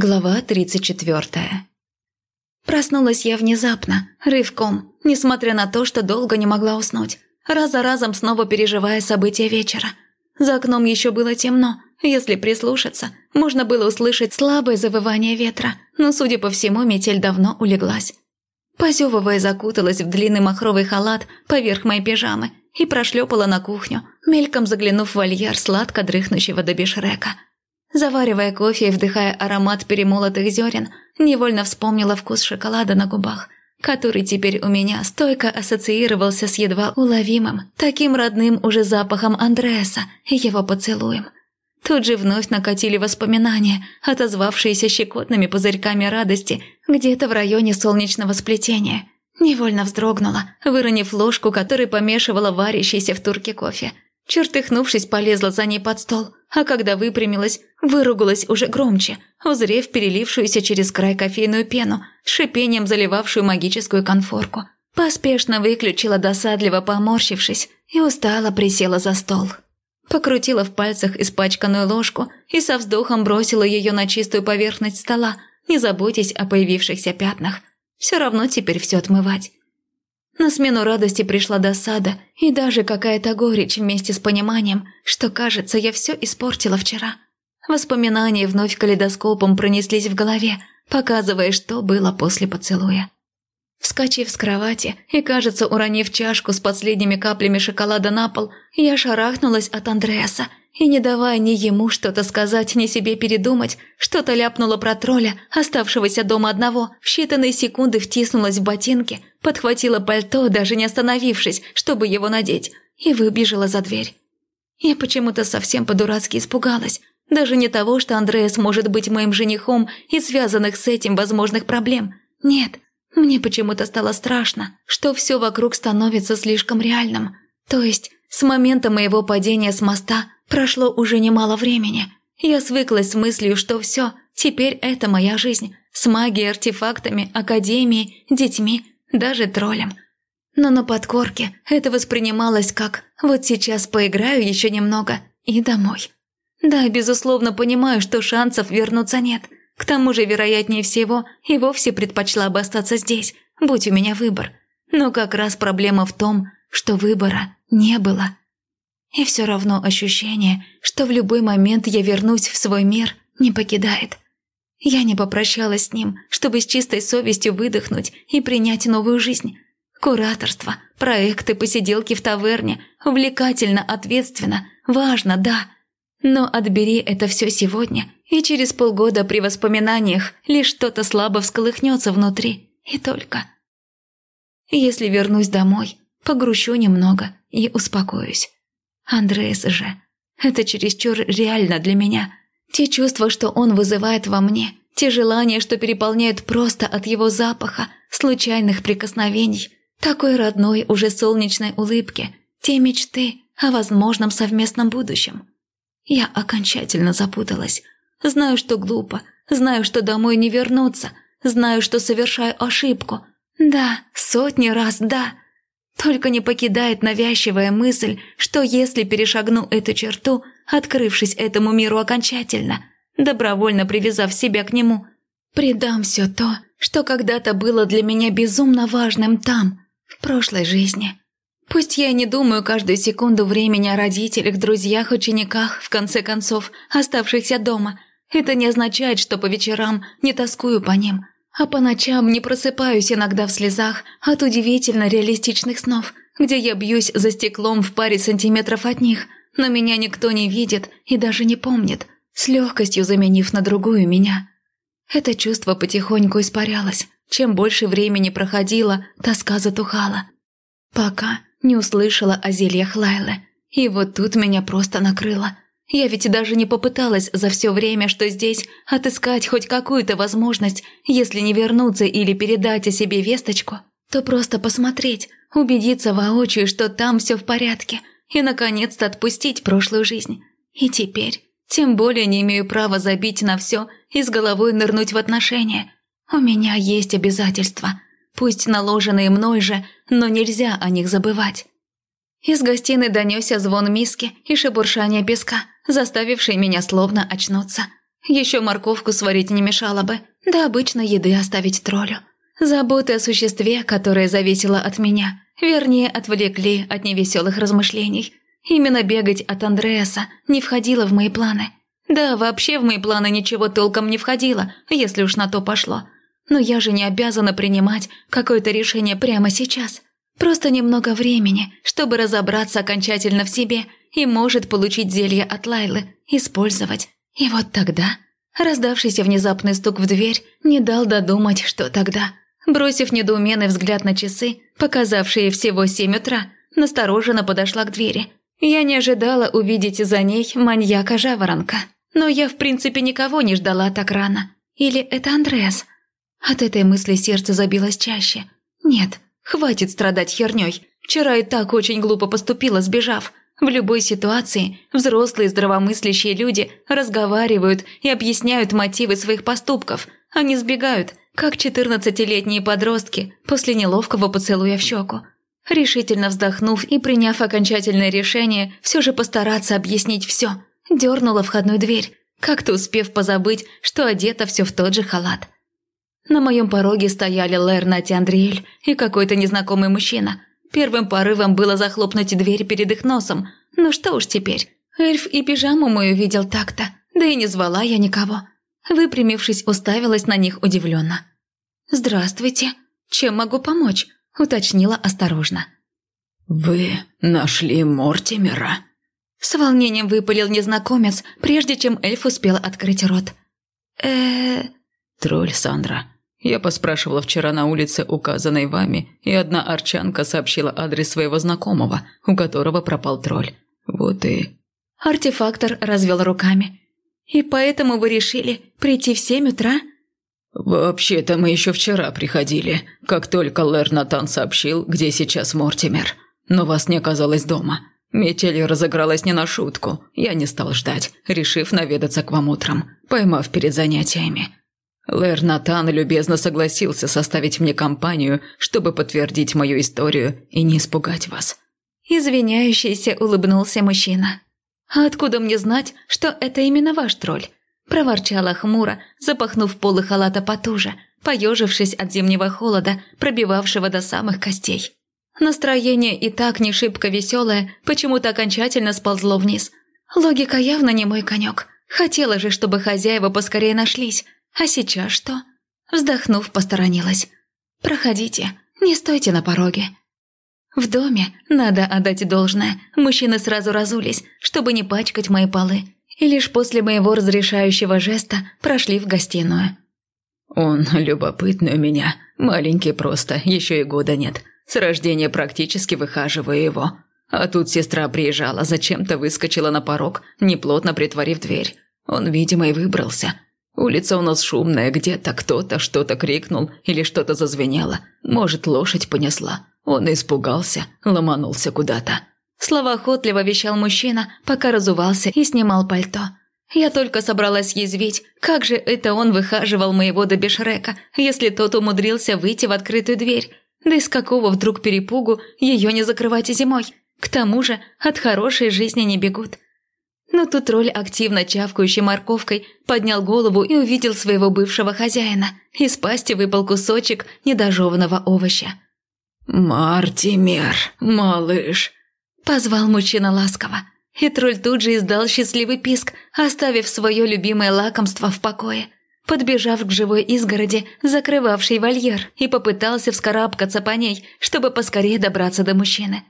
Глава 34 Проснулась я внезапно, рывком, несмотря на то, что долго не могла уснуть, раз за разом снова переживая события вечера. За окном еще было темно, если прислушаться, можно было услышать слабое завывание ветра, но, судя по всему, метель давно улеглась. Позевывая, закуталась в длинный махровый халат поверх моей пижамы и прошлепала на кухню, мельком заглянув в вольер сладко дрыхнущего до бешрека – Заваривая кофе и вдыхая аромат перемолотых зерен, невольно вспомнила вкус шоколада на губах, который теперь у меня стойко ассоциировался с едва уловимым, таким родным уже запахом Андреаса и его поцелуем. Тут же вновь накатили воспоминания, отозвавшиеся щекотными пузырьками радости где-то в районе солнечного сплетения. Невольно вздрогнула, выронив ложку, которой помешивала варящийся в турке кофе – Чертыхнувшись, полезла за ней под стол, а когда выпрямилась, выругалась уже громче, узрев перелившуюся через край кофейную пену, шипением заливавшую магическую конфорку. Поспешно выключила досадливо поморщившись и устало присела за стол. Покрутила в пальцах испачканную ложку и со вздохом бросила ее на чистую поверхность стола, не заботясь о появившихся пятнах. Все равно теперь все отмывать. На смену радости пришла досада и даже какая-то горечь вместе с пониманием, что, кажется, я все испортила вчера. Воспоминания вновь калейдоскопом пронеслись в голове, показывая, что было после поцелуя. Вскочив с кровати и, кажется, уронив чашку с последними каплями шоколада на пол, я шарахнулась от Андреаса и, не давая ни ему что-то сказать, ни себе передумать, что-то ляпнула про тролля, оставшегося дома одного, в считанные секунды втиснулась в ботинки, подхватила пальто, даже не остановившись, чтобы его надеть, и выбежала за дверь. Я почему-то совсем по-дурацки испугалась, даже не того, что Андреас может быть моим женихом и связанных с этим возможных проблем. Нет, мне почему-то стало страшно, что все вокруг становится слишком реальным. То есть, с момента моего падения с моста – Прошло уже немало времени. Я свыклась с мыслью, что все, теперь это моя жизнь. С магией, артефактами, академией, детьми, даже троллем. Но на подкорке это воспринималось как «вот сейчас поиграю еще немного и домой». Да, безусловно, понимаю, что шансов вернуться нет. К тому же, вероятнее всего, и вовсе предпочла бы остаться здесь, будь у меня выбор. Но как раз проблема в том, что выбора не было. И все равно ощущение, что в любой момент я вернусь в свой мир, не покидает. Я не попрощалась с ним, чтобы с чистой совестью выдохнуть и принять новую жизнь. Кураторство, проекты, посиделки в таверне, увлекательно, ответственно, важно, да. Но отбери это все сегодня, и через полгода при воспоминаниях лишь что-то слабо всколыхнется внутри, и только. Если вернусь домой, погрущу немного и успокоюсь. Андреас же. Это чересчур реально для меня. Те чувства, что он вызывает во мне, те желания, что переполняют просто от его запаха, случайных прикосновений, такой родной уже солнечной улыбки, те мечты о возможном совместном будущем. Я окончательно запуталась. Знаю, что глупо, знаю, что домой не вернуться, знаю, что совершаю ошибку. Да, сотни раз да. Только не покидает навязчивая мысль, что если перешагну эту черту, открывшись этому миру окончательно, добровольно привязав себя к нему, предам все то, что когда-то было для меня безумно важным там, в прошлой жизни. Пусть я не думаю каждую секунду времени о родителях, друзьях, учениках, в конце концов, оставшихся дома, это не означает, что по вечерам не тоскую по ним – а по ночам не просыпаюсь иногда в слезах от удивительно реалистичных снов, где я бьюсь за стеклом в паре сантиметров от них, но меня никто не видит и даже не помнит, с легкостью заменив на другую меня. Это чувство потихоньку испарялось. Чем больше времени проходило, тоска затухала. Пока не услышала о зельях Лайлы. И вот тут меня просто накрыло – я ведь даже не попыталась за все время, что здесь, отыскать хоть какую-то возможность, если не вернуться или передать о себе весточку, то просто посмотреть, убедиться воочию, что там все в порядке, и, наконец-то, отпустить прошлую жизнь. И теперь, тем более не имею права забить на все и с головой нырнуть в отношения. У меня есть обязательства, пусть наложенные мной же, но нельзя о них забывать. Из гостиной донесся звон миски и шебуршание песка, заставивший меня словно очнуться. Еще морковку сварить не мешало бы, да обычной еды оставить троллю. Заботы о существе, которое зависело от меня, вернее, отвлекли от невеселых размышлений. Именно бегать от Андреаса не входило в мои планы. Да, вообще в мои планы ничего толком не входило, если уж на то пошло. Но я же не обязана принимать какое-то решение прямо сейчас. Просто немного времени, чтобы разобраться окончательно в себе и может получить зелье от Лайлы, использовать. И вот тогда... Раздавшийся внезапный стук в дверь не дал додумать, что тогда. Бросив недоуменный взгляд на часы, показавшие всего семь утра, настороженно подошла к двери. Я не ожидала увидеть за ней маньяка-жаворонка. Но я, в принципе, никого не ждала так рано. Или это Андреас? От этой мысли сердце забилось чаще. Нет, хватит страдать херней. Вчера и так очень глупо поступила, сбежав. В любой ситуации взрослые здравомыслящие люди разговаривают и объясняют мотивы своих поступков, а не сбегают, как четырнадцатилетние подростки после неловкого поцелуя в щеку. Решительно вздохнув и приняв окончательное решение все же постараться объяснить все, дернула входную дверь, как-то успев позабыть, что одета все в тот же халат. На моем пороге стояли Лернати Андриэль и какой-то незнакомый мужчина. Первым порывом было захлопнуть дверь перед их носом. Ну что уж теперь. Эльф и пижаму мою видел так-то, да и не звала я никого. Выпрямившись, уставилась на них удивленно. «Здравствуйте. Чем могу помочь?» – уточнила осторожно. «Вы нашли Мортимера?» С волнением выпалил незнакомец, прежде чем эльф успел открыть рот. э «Тролль Сандра. Я поспрашивала вчера на улице, указанной вами, и одна арчанка сообщила адрес своего знакомого, у которого пропал тролль. Вот и...» Артефактор развел руками. «И поэтому вы решили прийти в семь утра?» «Вообще-то мы еще вчера приходили, как только Лэр Натан сообщил, где сейчас Мортимер. Но вас не оказалось дома. Метель разыгралась не на шутку. Я не стал ждать, решив наведаться к вам утром, поймав перед занятиями. Лэр Натан любезно согласился составить мне компанию, чтобы подтвердить мою историю и не испугать вас». Извиняющийся улыбнулся мужчина. «А откуда мне знать, что это именно ваш тролль?» Проворчала хмуро, запахнув полы халата потуже, поежившись от зимнего холода, пробивавшего до самых костей. Настроение и так не шибко веселое, почему-то окончательно сползло вниз. Логика явно не мой конек. Хотела же, чтобы хозяева поскорее нашлись. А сейчас что? Вздохнув, посторонилась. «Проходите, не стойте на пороге». В доме, надо отдать должное, мужчины сразу разулись, чтобы не пачкать мои полы, и лишь после моего разрешающего жеста прошли в гостиную. «Он любопытный у меня, маленький просто, еще и года нет. С рождения практически выхаживаю его. А тут сестра приезжала, зачем-то выскочила на порог, неплотно притворив дверь. Он, видимо, и выбрался. Улица у нас шумная, где-то кто-то что-то крикнул или что-то зазвенело. Может, лошадь понесла. Он испугался, ломанулся куда-то. Словоохотливо вещал мужчина, пока разувался и снимал пальто. Я только собралась язвить, как же это он выхаживал моего до Бешрека, если тот умудрился выйти в открытую дверь, да из какого вдруг перепугу ее не закрывать и зимой? К тому же от хорошей жизни не бегут. Но тут роль активно чавкающей морковкой поднял голову и увидел своего бывшего хозяина. Из пасти выпал кусочек недожеванного овоща. «Мартимер, малыш!» – позвал мужчина ласково. И тролль тут же издал счастливый писк, оставив свое любимое лакомство в покое – подбежав к живой изгороди, закрывавшей вольер, и попытался вскарабкаться по ней, чтобы поскорее добраться до мужчины.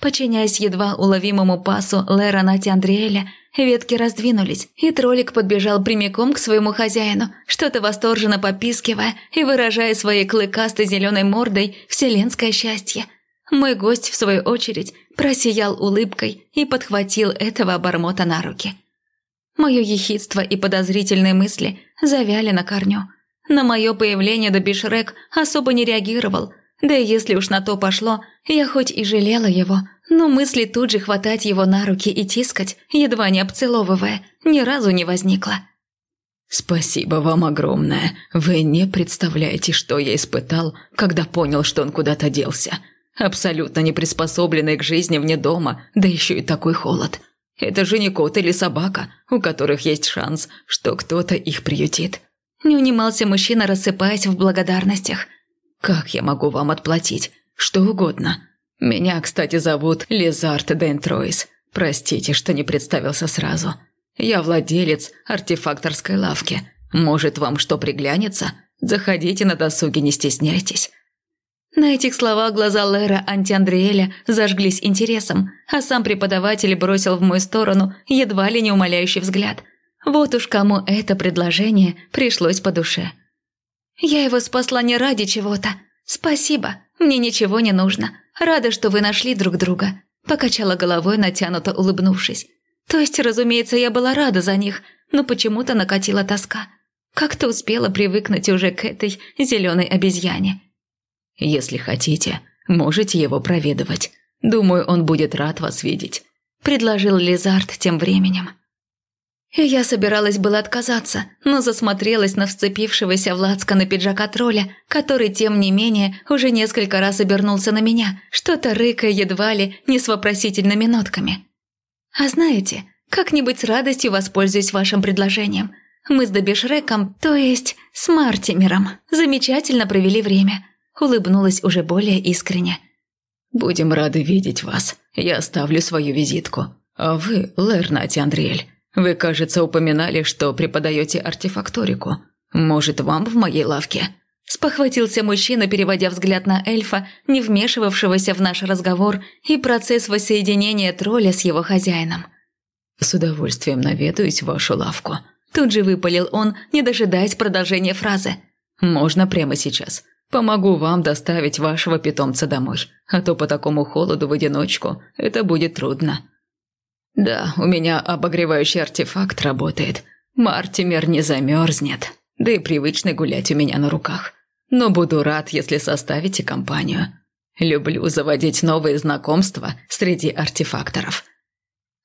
Подчиняясь едва уловимому пасу Лера Нати Андриэля, ветки раздвинулись, и троллик подбежал прямиком к своему хозяину, что-то восторженно попискивая и выражая своей клыкастой зеленой мордой вселенское счастье. Мой гость, в свою очередь, просиял улыбкой и подхватил этого обормота на руки. Мое ехидство и подозрительные мысли завяли на корню. На мое появление Добишрек особо не реагировал, да и если уж на то пошло, я хоть и жалела его, но мысли тут же хватать его на руки и тискать, едва не обцеловывая, ни разу не возникло. «Спасибо вам огромное. Вы не представляете, что я испытал, когда понял, что он куда-то делся. Абсолютно не приспособленный к жизни вне дома, да еще и такой холод. Это же не кот или собака, у которых есть шанс, что кто-то их приютит. Не унимался мужчина, рассыпаясь в благодарностях. Как я могу вам отплатить? Что угодно. Меня, кстати, зовут Лизард Дентройс. Простите, что не представился сразу. Я владелец артефакторской лавки. Может, вам что приглянется? Заходите на досуге, не стесняйтесь. На этих словах глаза Лера Антиандриэля зажглись интересом, а сам преподаватель бросил в мою сторону едва ли не умоляющий взгляд. Вот уж кому это предложение пришлось по душе. «Я его спасла не ради чего-то. Спасибо, мне ничего не нужно. Рада, что вы нашли друг друга», – покачала головой, натянуто улыбнувшись. То есть, разумеется, я была рада за них, но почему-то накатила тоска. Как-то успела привыкнуть уже к этой зеленой обезьяне. Если хотите, можете его проведывать. Думаю, он будет рад вас видеть», – предложил Лизард тем временем. Я собиралась было отказаться, но засмотрелась на вцепившегося в на пиджака тролля, который, тем не менее, уже несколько раз обернулся на меня, что-то рыкая едва ли не с вопросительными нотками. «А знаете, как-нибудь с радостью воспользуюсь вашим предложением. Мы с Добишреком, то есть с Мартимером, замечательно провели время улыбнулась уже более искренне. «Будем рады видеть вас. Я оставлю свою визитку. А вы, Лернати Андриэль, вы, кажется, упоминали, что преподаете артефакторику. Может, вам в моей лавке?» Спохватился мужчина, переводя взгляд на эльфа, не вмешивавшегося в наш разговор и процесс воссоединения тролля с его хозяином. «С удовольствием наведаюсь в вашу лавку». Тут же выпалил он, не дожидаясь продолжения фразы. «Можно прямо сейчас. Помогу вам доставить вашего питомца домой, а то по такому холоду в одиночку это будет трудно. Да, у меня обогревающий артефакт работает. Мартимер не замерзнет, да и привычно гулять у меня на руках. Но буду рад, если составите компанию. Люблю заводить новые знакомства среди артефакторов.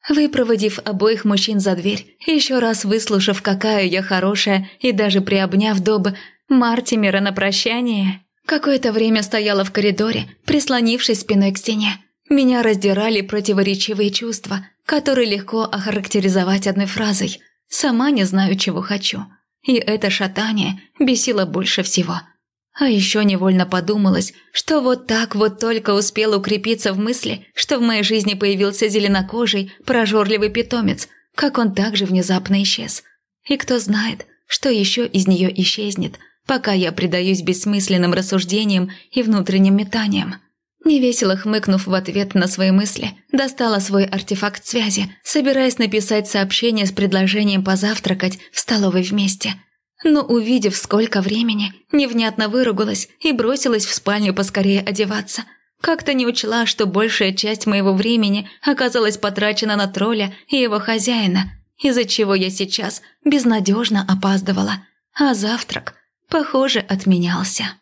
Выпроводив обоих мужчин за дверь, еще раз выслушав, какая я хорошая, и даже приобняв Доба, Мартимера на прощание. Какое-то время стояла в коридоре, прислонившись спиной к стене. Меня раздирали противоречивые чувства, которые легко охарактеризовать одной фразой. Сама не знаю, чего хочу. И это шатание бесило больше всего. А еще невольно подумалось, что вот так вот только успел укрепиться в мысли, что в моей жизни появился зеленокожий, прожорливый питомец, как он также внезапно исчез. И кто знает, что еще из нее исчезнет – пока я предаюсь бессмысленным рассуждениям и внутренним метаниям. Невесело хмыкнув в ответ на свои мысли, достала свой артефакт связи, собираясь написать сообщение с предложением позавтракать в столовой вместе. Но увидев, сколько времени, невнятно выругалась и бросилась в спальню поскорее одеваться. Как-то не учла, что большая часть моего времени оказалась потрачена на тролля и его хозяина, из-за чего я сейчас безнадежно опаздывала. А завтрак похоже, отменялся.